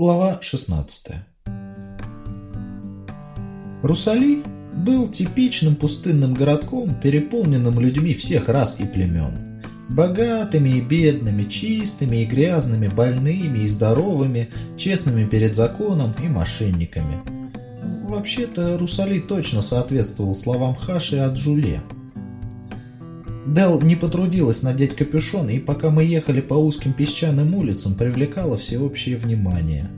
Глава 16 Русали был типичным пустынным городком, переполненным людьми всех рас и племен. Богатыми и бедными, чистыми и грязными, больными и здоровыми, честными перед законом и мошенниками. Вообще-то Русали точно соответствовал словам Хаши от Жуле. Дел не потрудилась надеть капюшон, и пока мы ехали по узким песчаным улицам, привлекала всеобщее внимание.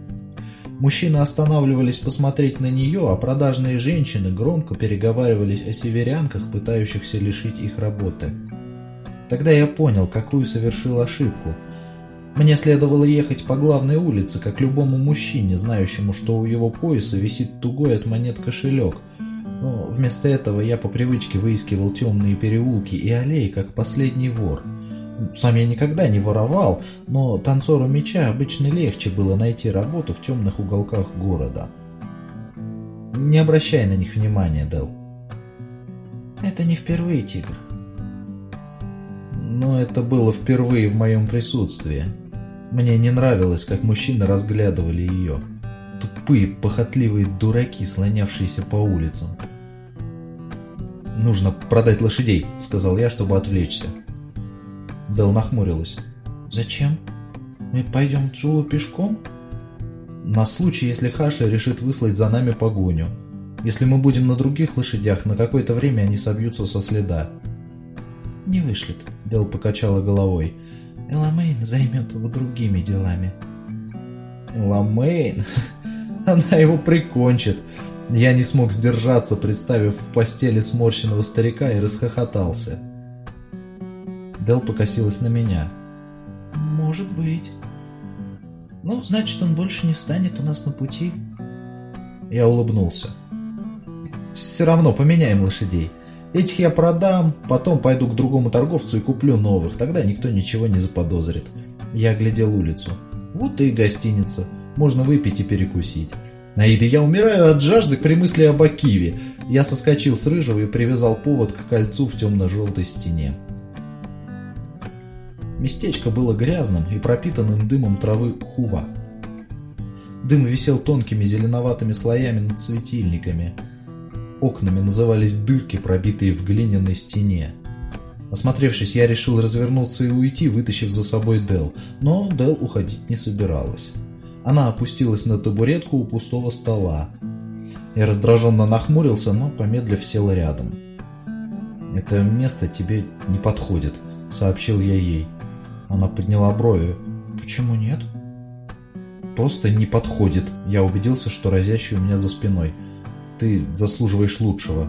Мужчины останавливались посмотреть на нее, а продажные женщины громко переговаривались о северянках, пытающихся лишить их работы. Тогда я понял, какую совершил ошибку. Мне следовало ехать по главной улице, как любому мужчине, знающему, что у его пояса висит тугой от монет кошелек – но вместо этого я по привычке выискивал темные переулки и аллеи, как последний вор. Сам я никогда не воровал, но танцору меча обычно легче было найти работу в темных уголках города. Не обращай на них внимания, Дел. Это не впервые, Тигр. Но это было впервые в моем присутствии. Мне не нравилось, как мужчины разглядывали ее. Тупые, похотливые дураки, слонявшиеся по улицам. «Нужно продать лошадей», — сказал я, чтобы отвлечься. Дел нахмурилась. «Зачем? Мы пойдем к Джулу пешком?» «На случай, если Хаша решит выслать за нами погоню. Если мы будем на других лошадях, на какое-то время они собьются со следа». «Не вышлет», — Дел покачала головой. «Эламейн займет его другими делами». «Эламейн? Она его прикончит. Я не смог сдержаться, представив в постели сморщенного старика и расхохотался. Дел покосилась на меня. «Может быть. Ну, значит, он больше не встанет у нас на пути». Я улыбнулся. «Все равно поменяем лошадей. Этих я продам, потом пойду к другому торговцу и куплю новых, тогда никто ничего не заподозрит». Я глядел улицу. «Вот и гостиница. Можно выпить и перекусить». Наида, я умираю от жажды при мысли об Акиве. Я соскочил с рыжего и привязал повод к кольцу в темно-желтой стене. Местечко было грязным и пропитанным дымом травы хува. Дым висел тонкими зеленоватыми слоями над светильниками. Окнами назывались дырки, пробитые в глиняной стене. Осмотревшись, я решил развернуться и уйти, вытащив за собой Дел, но Дел уходить не собиралась. Она опустилась на табуретку у пустого стола. Я раздраженно нахмурился, но, помедлив, сел рядом. «Это место тебе не подходит», — сообщил я ей. Она подняла брови. «Почему нет?» «Просто не подходит. Я убедился, что разящий у меня за спиной. Ты заслуживаешь лучшего».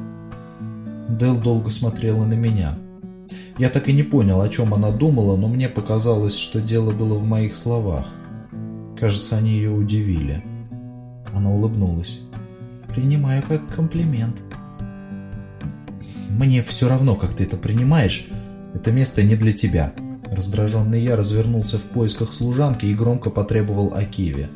Дел долго смотрела на меня. Я так и не понял, о чем она думала, но мне показалось, что дело было в моих словах. Кажется, они ее удивили. Она улыбнулась. «Принимаю как комплимент». «Мне все равно, как ты это принимаешь. Это место не для тебя». Раздраженный я развернулся в поисках служанки и громко потребовал о Киеве.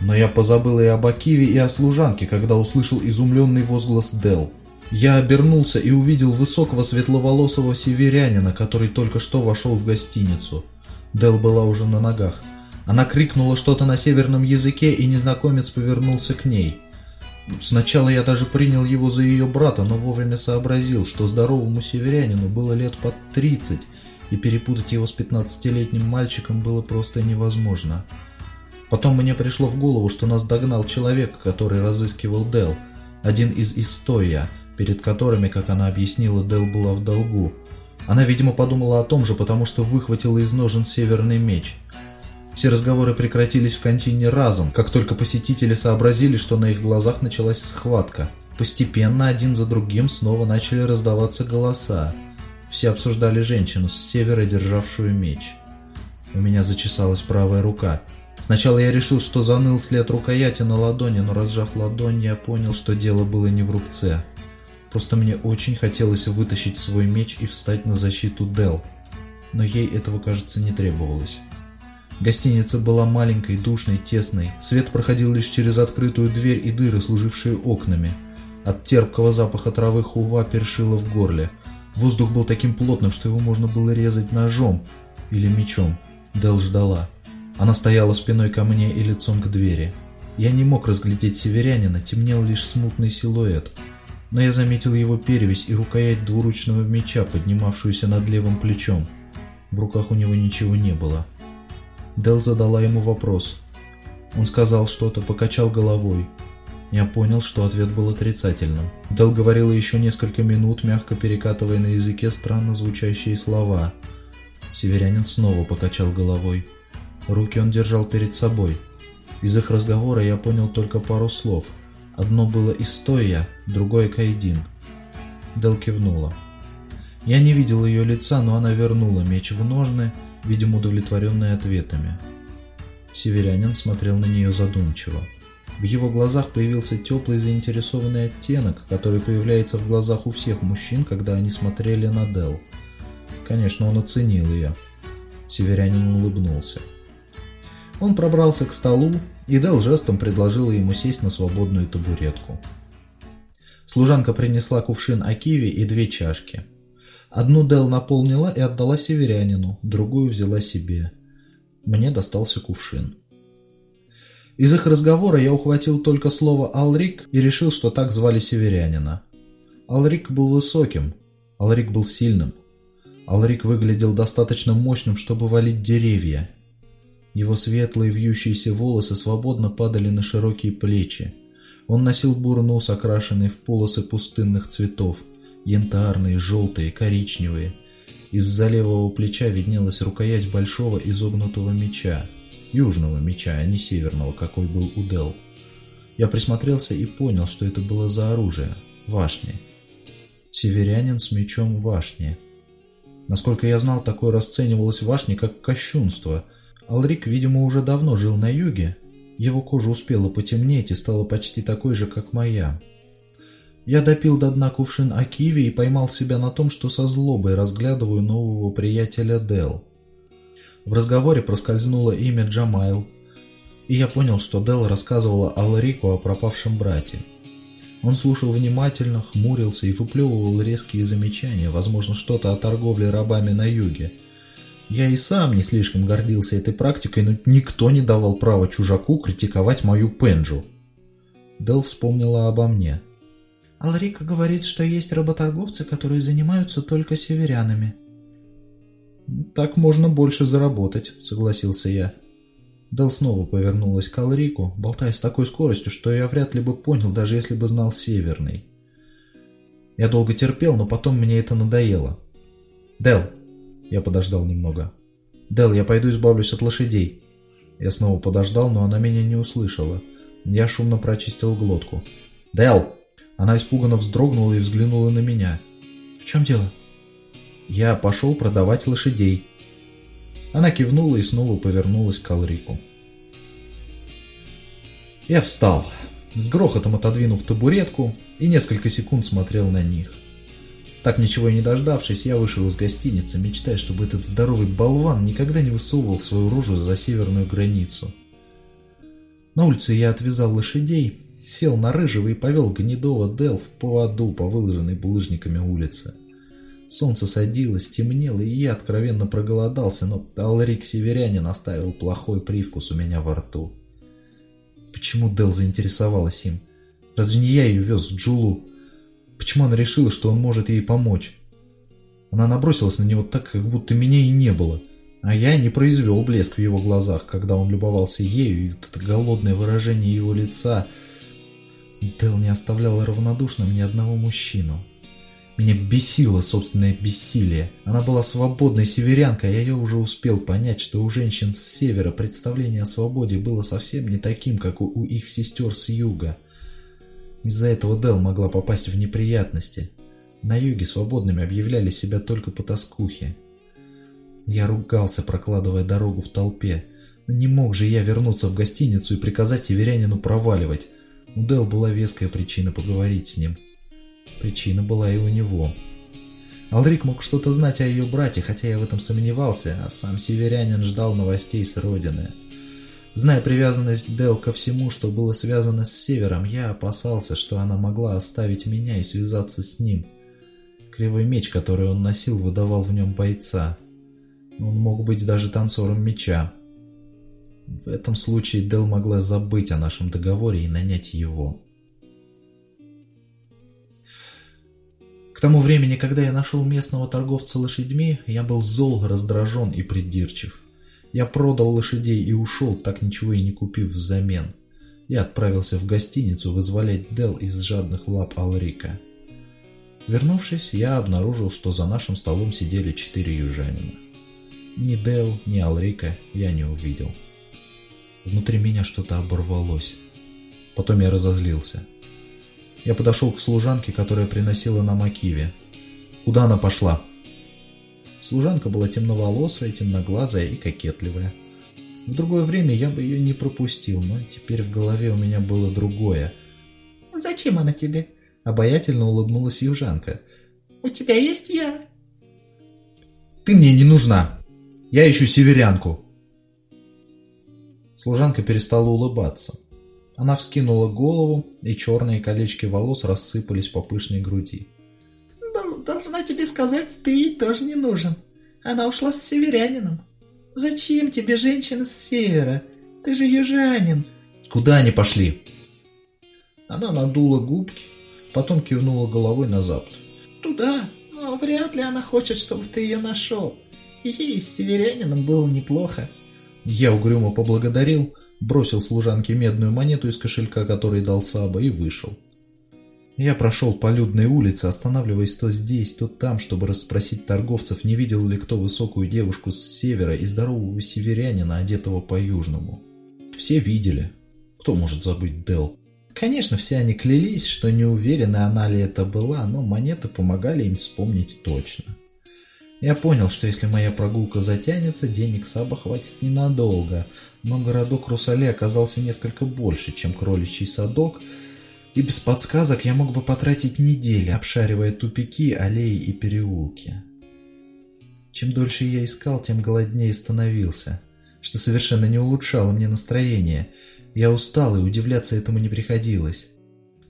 Но я позабыл и об Акиве, и о служанке, когда услышал изумленный возглас Дел. Я обернулся и увидел высокого светловолосого северянина, который только что вошел в гостиницу. Дел была уже на ногах. Она крикнула что-то на северном языке, и незнакомец повернулся к ней. Сначала я даже принял его за ее брата, но вовремя сообразил, что здоровому северянину было лет под 30, и перепутать его с 15-летним мальчиком было просто невозможно. Потом мне пришло в голову, что нас догнал человек, который разыскивал Дел, один из Истоя, перед которыми, как она объяснила, Дел была в долгу. Она, видимо, подумала о том же, потому что выхватила из ножен северный меч. Все разговоры прекратились в контине разом, как только посетители сообразили, что на их глазах началась схватка. Постепенно один за другим снова начали раздаваться голоса. Все обсуждали женщину с севера, державшую меч. У меня зачесалась правая рука. Сначала я решил, что заныл след рукояти на ладони, но разжав ладонь, я понял, что дело было не в рубце. Просто мне очень хотелось вытащить свой меч и встать на защиту Дел, но ей этого, кажется, не требовалось. Гостиница была маленькой, душной, тесной. Свет проходил лишь через открытую дверь и дыры, служившие окнами. От терпкого запаха травы хува першило в горле. Воздух был таким плотным, что его можно было резать ножом. или мечом. Дел ждала. Она стояла спиной ко мне и лицом к двери. Я не мог разглядеть северянина, темнел лишь смутный силуэт. Но я заметил его перевесь и рукоять двуручного меча, поднимавшуюся над левым плечом. В руках у него ничего не было. Дел задала ему вопрос. Он сказал что-то, покачал головой. Я понял, что ответ был отрицательным. Дел говорила еще несколько минут, мягко перекатывая на языке странно звучащие слова. Северянин снова покачал головой. Руки он держал перед собой. Из их разговора я понял только пару слов. Одно было Истоя, другое Кайдин. Дел кивнула. Я не видел ее лица, но она вернула меч в ножны, видимо удовлетворенная ответами. Северянин смотрел на нее задумчиво. В его глазах появился теплый заинтересованный оттенок, который появляется в глазах у всех мужчин, когда они смотрели на Дел. Конечно, он оценил ее. Северянин улыбнулся. Он пробрался к столу, и Дел жестом предложила ему сесть на свободную табуретку. Служанка принесла кувшин акиви и две чашки. Одну Дел наполнила и отдала северянину, другую взяла себе. Мне достался кувшин. Из их разговора я ухватил только слово «Алрик» и решил, что так звали северянина. Алрик был высоким, Алрик был сильным. Алрик выглядел достаточно мощным, чтобы валить деревья. Его светлые вьющиеся волосы свободно падали на широкие плечи. Он носил бурнус, окрашенный в полосы пустынных цветов, янтарные, желтые, коричневые. Из-за левого плеча виднелась рукоять большого изогнутого меча, южного меча, а не северного, какой был у Дел. Я присмотрелся и понял, что это было за оружие – вашни. Северянин с мечом вашни. Насколько я знал, такое расценивалось вашни как кощунство. Алрик, видимо, уже давно жил на юге. Его кожа успела потемнеть и стала почти такой же, как моя. Я допил до дна кувшин Акиви и поймал себя на том, что со злобой разглядываю нового приятеля Дел – в разговоре проскользнуло имя Джамайл, и я понял, что Дел рассказывала Алрику о пропавшем брате. Он слушал внимательно, хмурился и выплевывал резкие замечания, возможно, что-то о торговле рабами на юге. Я и сам не слишком гордился этой практикой, но никто не давал права чужаку критиковать мою пенджу. Дел вспомнила обо мне. Алрика говорит, что есть работорговцы, которые занимаются только северянами. «Так можно больше заработать», — согласился я. Дел снова повернулась к Алрику, болтая с такой скоростью, что я вряд ли бы понял, даже если бы знал Северный. Я долго терпел, но потом мне это надоело. «Дел!» Я подождал немного. «Дел, я пойду избавлюсь от лошадей». Я снова подождал, но она меня не услышала. Я шумно прочистил глотку. «Дел!» Она испуганно вздрогнула и взглянула на меня. «В чем дело?» Я пошел продавать лошадей. Она кивнула и снова повернулась к Алрику. Я встал, с грохотом отодвинув табуретку, и несколько секунд смотрел на них. Так ничего и не дождавшись, я вышел из гостиницы, мечтая, чтобы этот здоровый болван никогда не высовывал свою рожу за северную границу. На улице я отвязал лошадей, сел на рыжего и повел гнедого Дел в поводу по выложенной булыжниками улице. Солнце садилось, темнело, и я откровенно проголодался, но Алрик Северянин оставил плохой привкус у меня во рту. Почему Дел заинтересовалась им? Разве не я ее вез в Джулу? Почему она решила, что он может ей помочь? Она набросилась на него так, как будто меня и не было. А я не произвел блеск в его глазах, когда он любовался ею, и это голодное выражение его лица. Дел не оставляла равнодушным ни одного мужчину. Меня бесило собственное бессилие. Она была свободной северянкой, а я уже успел понять, что у женщин с севера представление о свободе было совсем не таким, как у, их сестер с юга. Из-за этого Дел могла попасть в неприятности. На юге свободными объявляли себя только по тоскухе. Я ругался, прокладывая дорогу в толпе. Но не мог же я вернуться в гостиницу и приказать северянину проваливать. У Дел была веская причина поговорить с ним. Причина была и у него. Алрик мог что-то знать о ее брате, хотя я в этом сомневался, а сам северянин ждал новостей с родины. Зная привязанность Дел ко всему, что было связано с севером, я опасался, что она могла оставить меня и связаться с ним. Кривой меч, который он носил, выдавал в нем бойца. Он мог быть даже танцором меча. В этом случае Дел могла забыть о нашем договоре и нанять его. К тому времени, когда я нашел местного торговца лошадьми, я был зол, раздражен и придирчив. Я продал лошадей и ушел, так ничего и не купив взамен. Я отправился в гостиницу вызволять Дел из жадных лап Алрика. Вернувшись, я обнаружил, что за нашим столом сидели четыре южанина. Ни Дел, ни Алрика я не увидел. Внутри меня что-то оборвалось. Потом я разозлился. Я подошел к служанке, которая приносила нам Акиве. Куда она пошла? Служанка была темноволосая, темноглазая и кокетливая. В другое время я бы ее не пропустил, но теперь в голове у меня было другое. «Зачем она тебе?» Обаятельно улыбнулась южанка. «У тебя есть я?» «Ты мне не нужна! Я ищу северянку!» Служанка перестала улыбаться. Она вскинула голову, и черные колечки волос рассыпались по пышной груди. «Должна тебе сказать, ты ей тоже не нужен. Она ушла с северянином. Зачем тебе женщина с севера? Ты же южанин». «Куда они пошли?» Она надула губки, потом кивнула головой на запад. «Туда, но вряд ли она хочет, чтобы ты ее нашел. Ей с северянином было неплохо». Я угрюмо поблагодарил, бросил служанке медную монету из кошелька, который дал Саба, и вышел. Я прошел по людной улице, останавливаясь то здесь, то там, чтобы расспросить торговцев, не видел ли кто высокую девушку с севера и здорового северянина, одетого по-южному. Все видели. Кто может забыть Дел? Конечно, все они клялись, что не уверены, она ли это была, но монеты помогали им вспомнить точно. Я понял, что если моя прогулка затянется, денег Саба хватит ненадолго, но городок Русале оказался несколько больше, чем кроличий садок, и без подсказок я мог бы потратить недели, обшаривая тупики, аллеи и переулки. Чем дольше я искал, тем голоднее становился, что совершенно не улучшало мне настроение. Я устал, и удивляться этому не приходилось.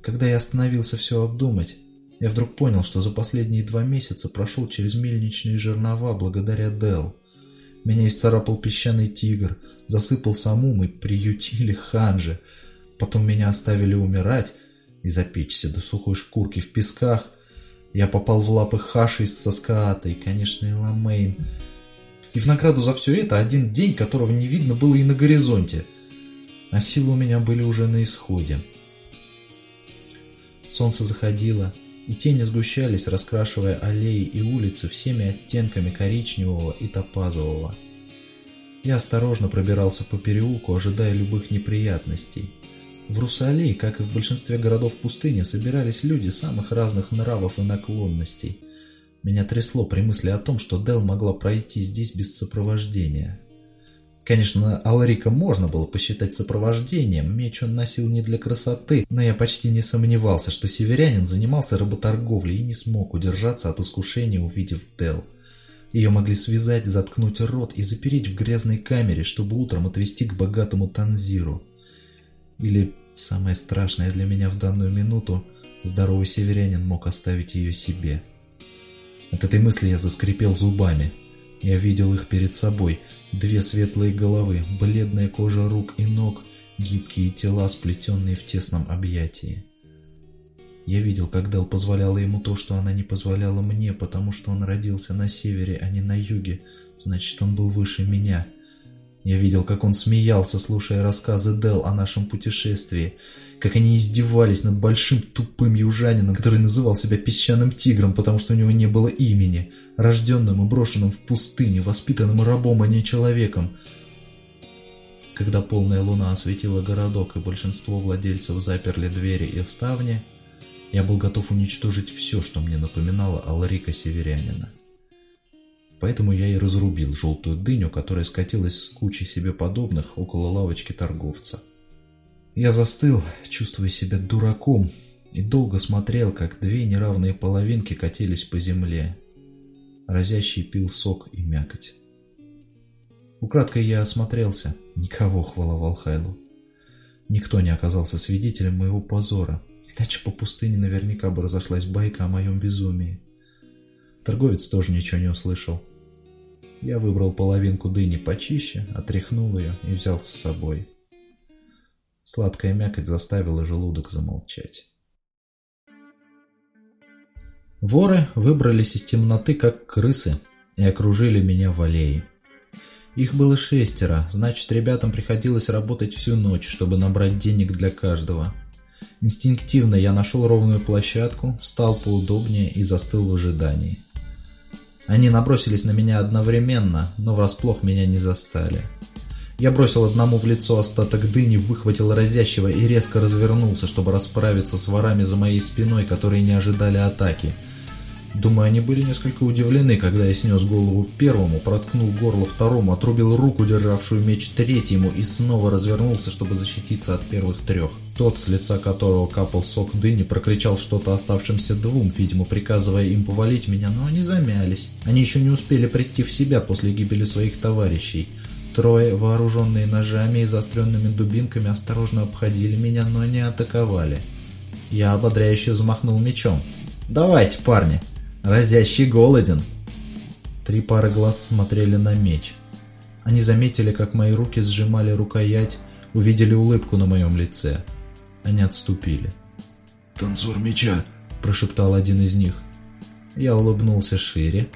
Когда я остановился все обдумать, я вдруг понял, что за последние два месяца прошел через мельничные жернова благодаря Дел. Меня исцарапал песчаный тигр, засыпал самум и приютили ханжи. Потом меня оставили умирать и запечься до сухой шкурки в песках. Я попал в лапы Хаши из Саскаата, конечно, Эламейн. И в награду за все это один день, которого не видно было и на горизонте. А силы у меня были уже на исходе. Солнце заходило, и тени сгущались, раскрашивая аллеи и улицы всеми оттенками коричневого и топазового. Я осторожно пробирался по переулку, ожидая любых неприятностей. В Русалии, как и в большинстве городов пустыни, собирались люди самых разных нравов и наклонностей. Меня трясло при мысли о том, что Дел могла пройти здесь без сопровождения. Конечно, Аларика можно было посчитать сопровождением, меч он носил не для красоты, но я почти не сомневался, что северянин занимался работорговлей и не смог удержаться от искушения, увидев Дел. Ее могли связать, заткнуть рот и запереть в грязной камере, чтобы утром отвезти к богатому Танзиру. Или, самое страшное для меня в данную минуту, здоровый северянин мог оставить ее себе. От этой мысли я заскрипел зубами. Я видел их перед собой – Две светлые головы, бледная кожа рук и ног, гибкие тела, сплетенные в тесном объятии. Я видел, как Дел позволяла ему то, что она не позволяла мне, потому что он родился на севере, а не на юге, значит, он был выше меня. Я видел, как он смеялся, слушая рассказы Дел о нашем путешествии, как они издевались над большим тупым южанином, который называл себя песчаным тигром, потому что у него не было имени, рожденным и брошенным в пустыне, воспитанным рабом, а не человеком. Когда полная луна осветила городок и большинство владельцев заперли двери и ставни, я был готов уничтожить все, что мне напоминало Алрика Северянина. Поэтому я и разрубил желтую дыню, которая скатилась с кучи себе подобных около лавочки торговца. Я застыл, чувствуя себя дураком, и долго смотрел, как две неравные половинки катились по земле. Разящий пил сок и мякоть. Украдкой я осмотрелся. Никого, хвала Валхайлу. Никто не оказался свидетелем моего позора, иначе по пустыне наверняка бы разошлась байка о моем безумии. Торговец тоже ничего не услышал. Я выбрал половинку дыни почище, отряхнул ее и взял с собой. Сладкая мякоть заставила желудок замолчать. Воры выбрались из темноты, как крысы, и окружили меня в аллее. Их было шестеро, значит, ребятам приходилось работать всю ночь, чтобы набрать денег для каждого. Инстинктивно я нашел ровную площадку, встал поудобнее и застыл в ожидании. Они набросились на меня одновременно, но врасплох меня не застали. Я бросил одному в лицо остаток дыни, выхватил разящего и резко развернулся, чтобы расправиться с ворами за моей спиной, которые не ожидали атаки – Думаю, они были несколько удивлены, когда я снес голову первому, проткнул горло второму, отрубил руку, державшую меч третьему, и снова развернулся, чтобы защититься от первых трех. Тот, с лица которого капал сок дыни, прокричал что-то оставшимся двум, видимо, приказывая им повалить меня, но они замялись. Они еще не успели прийти в себя после гибели своих товарищей. Трое, вооруженные ножами и заостренными дубинками, осторожно обходили меня, но не атаковали. Я ободряюще взмахнул мечом. «Давайте, парни!» Разящий голоден. Три пары глаз смотрели на меч. Они заметили, как мои руки сжимали рукоять, увидели улыбку на моем лице. Они отступили. «Танцор меча!» – прошептал один из них. Я улыбнулся шире.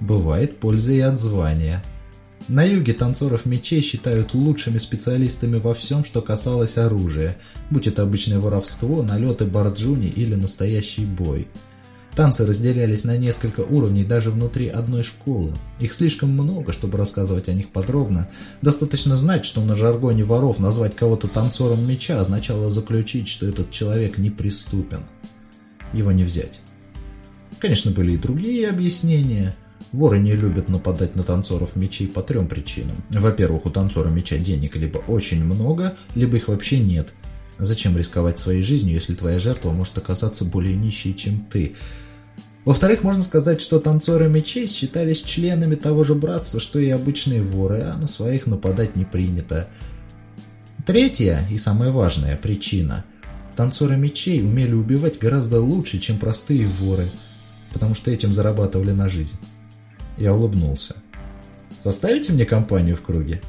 Бывает польза и от звания. На юге танцоров мечей считают лучшими специалистами во всем, что касалось оружия, будь это обычное воровство, налеты барджуни или настоящий бой – Танцы разделялись на несколько уровней даже внутри одной школы. Их слишком много, чтобы рассказывать о них подробно. Достаточно знать, что на жаргоне воров назвать кого-то танцором меча означало заключить, что этот человек неприступен. Его не взять. Конечно, были и другие объяснения. Воры не любят нападать на танцоров мечей по трем причинам. Во-первых, у танцора меча денег либо очень много, либо их вообще нет. Зачем рисковать своей жизнью, если твоя жертва может оказаться более нищей, чем ты? Во-вторых, можно сказать, что танцоры мечей считались членами того же братства, что и обычные воры, а на своих нападать не принято. Третья и самая важная причина. Танцоры мечей умели убивать гораздо лучше, чем простые воры, потому что этим зарабатывали на жизнь. Я улыбнулся. «Составите мне компанию в круге?»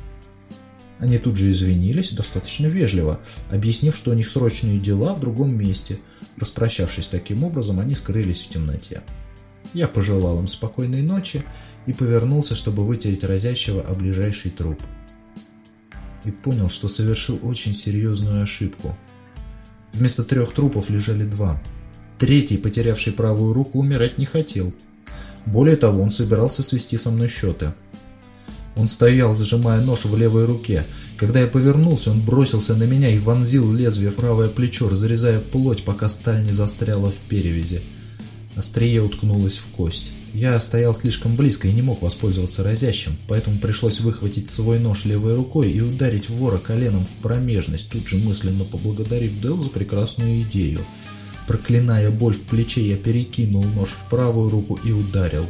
Они тут же извинились достаточно вежливо, объяснив, что у них срочные дела в другом месте – Распрощавшись таким образом, они скрылись в темноте. Я пожелал им спокойной ночи и повернулся, чтобы вытереть разящего о ближайший труп. И понял, что совершил очень серьезную ошибку. Вместо трех трупов лежали два. Третий, потерявший правую руку, умирать не хотел. Более того, он собирался свести со мной счеты. Он стоял, зажимая нож в левой руке, когда я повернулся, он бросился на меня и вонзил лезвие в правое плечо, разрезая плоть, пока сталь не застряла в перевязи. Острие уткнулось в кость. Я стоял слишком близко и не мог воспользоваться разящим, поэтому пришлось выхватить свой нож левой рукой и ударить вора коленом в промежность, тут же мысленно поблагодарив Дэл за прекрасную идею. Проклиная боль в плече, я перекинул нож в правую руку и ударил.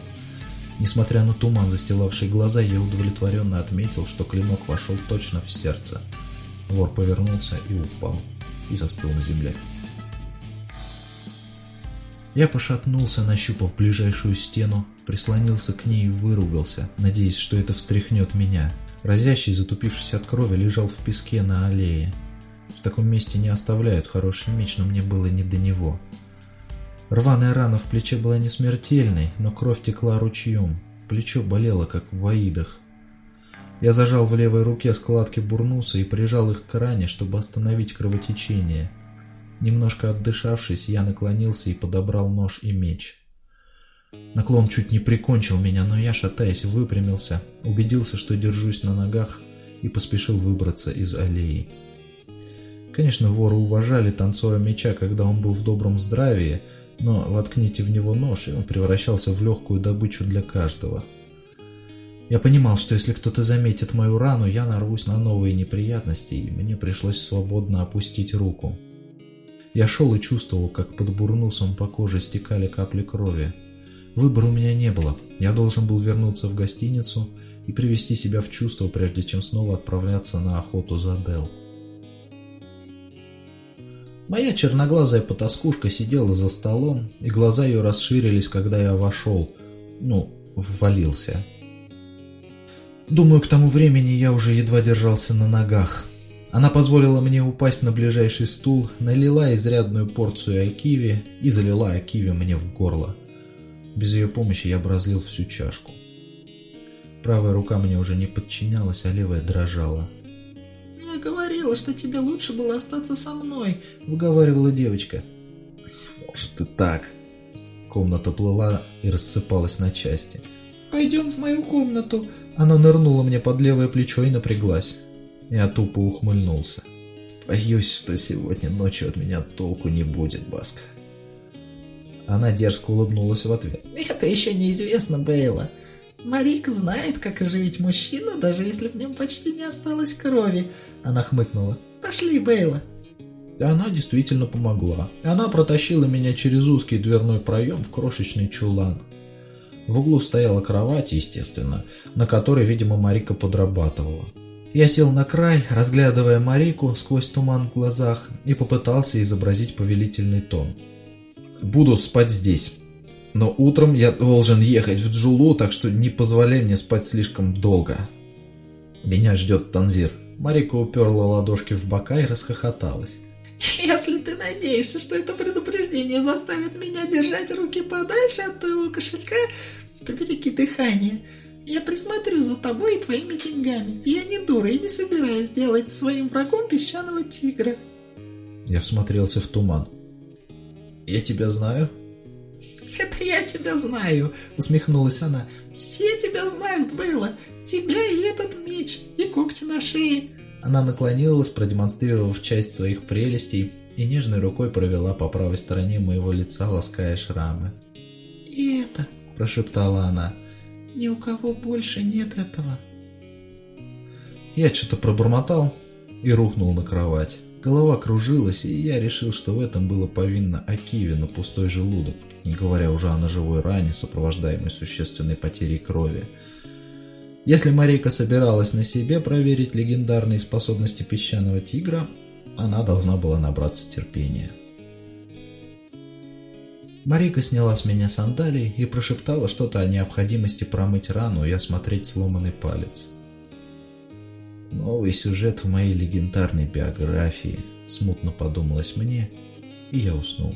Несмотря на туман, застилавший глаза, я удовлетворенно отметил, что клинок вошел точно в сердце. Вор повернулся и упал, и застыл на земле. Я пошатнулся, нащупав ближайшую стену, прислонился к ней и выругался, надеясь, что это встряхнет меня. Разящий, затупившись от крови, лежал в песке на аллее. В таком месте не оставляют хороший меч, но мне было не до него. Рваная рана в плече была не смертельной, но кровь текла ручьем. Плечо болело, как в воидах. Я зажал в левой руке складки бурнуса и прижал их к ране, чтобы остановить кровотечение. Немножко отдышавшись, я наклонился и подобрал нож и меч. Наклон чуть не прикончил меня, но я, шатаясь, выпрямился, убедился, что держусь на ногах и поспешил выбраться из аллеи. Конечно, воры уважали танцора меча, когда он был в добром здравии, но воткните в него нож, и он превращался в легкую добычу для каждого. Я понимал, что если кто-то заметит мою рану, я нарвусь на новые неприятности, и мне пришлось свободно опустить руку. Я шел и чувствовал, как под бурнусом по коже стекали капли крови. Выбора у меня не было. Я должен был вернуться в гостиницу и привести себя в чувство, прежде чем снова отправляться на охоту за Дел. Моя черноглазая потаскушка сидела за столом, и глаза ее расширились, когда я вошел, ну, ввалился. Думаю, к тому времени я уже едва держался на ногах. Она позволила мне упасть на ближайший стул, налила изрядную порцию акиви и залила акиви мне в горло. Без ее помощи я бы всю чашку. Правая рука мне уже не подчинялась, а левая дрожала. «Я говорила, что тебе лучше было остаться со мной», — выговаривала девочка. «Может и так». Комната плыла и рассыпалась на части. «Пойдем в мою комнату». Она нырнула мне под левое плечо и напряглась. Я тупо ухмыльнулся. Боюсь, что сегодня ночью от меня толку не будет, Баск. Она дерзко улыбнулась в ответ. Это еще неизвестно, Бейла. Марик знает, как оживить мужчину, даже если в нем почти не осталось крови. Она хмыкнула. Пошли, Бейла. Она действительно помогла. Она протащила меня через узкий дверной проем в крошечный чулан. В углу стояла кровать, естественно, на которой, видимо, Марика подрабатывала. Я сел на край, разглядывая Марику сквозь туман в глазах и попытался изобразить повелительный тон. «Буду спать здесь. Но утром я должен ехать в Джулу, так что не позволяй мне спать слишком долго. Меня ждет Танзир». Марика уперла ладошки в бока и расхохоталась. «Если ты надеешься, что это предупреждение заставит меня держать руки подальше от твоего кошелька, побереги дыхание. Я присмотрю за тобой и твоими деньгами. Я не дура и не собираюсь делать своим врагом песчаного тигра. Я всмотрелся в туман. Я тебя знаю? Это я тебя знаю, усмехнулась она. Все тебя знают, Бейла. Тебя и этот меч, и когти на шее. Она наклонилась, продемонстрировав часть своих прелестей, и нежной рукой провела по правой стороне моего лица, лаская шрамы. «И это», – прошептала она, – ни у кого больше нет этого. Я что-то пробормотал и рухнул на кровать. Голова кружилась, и я решил, что в этом было повинно Акиве на пустой желудок, не говоря уже о ножевой ране, сопровождаемой существенной потерей крови. Если Марейка собиралась на себе проверить легендарные способности песчаного тигра, она должна была набраться терпения. Марика сняла с меня сандалии и прошептала что-то о необходимости промыть рану и осмотреть сломанный палец. Новый сюжет в моей легендарной биографии, смутно подумалось мне, и я уснул.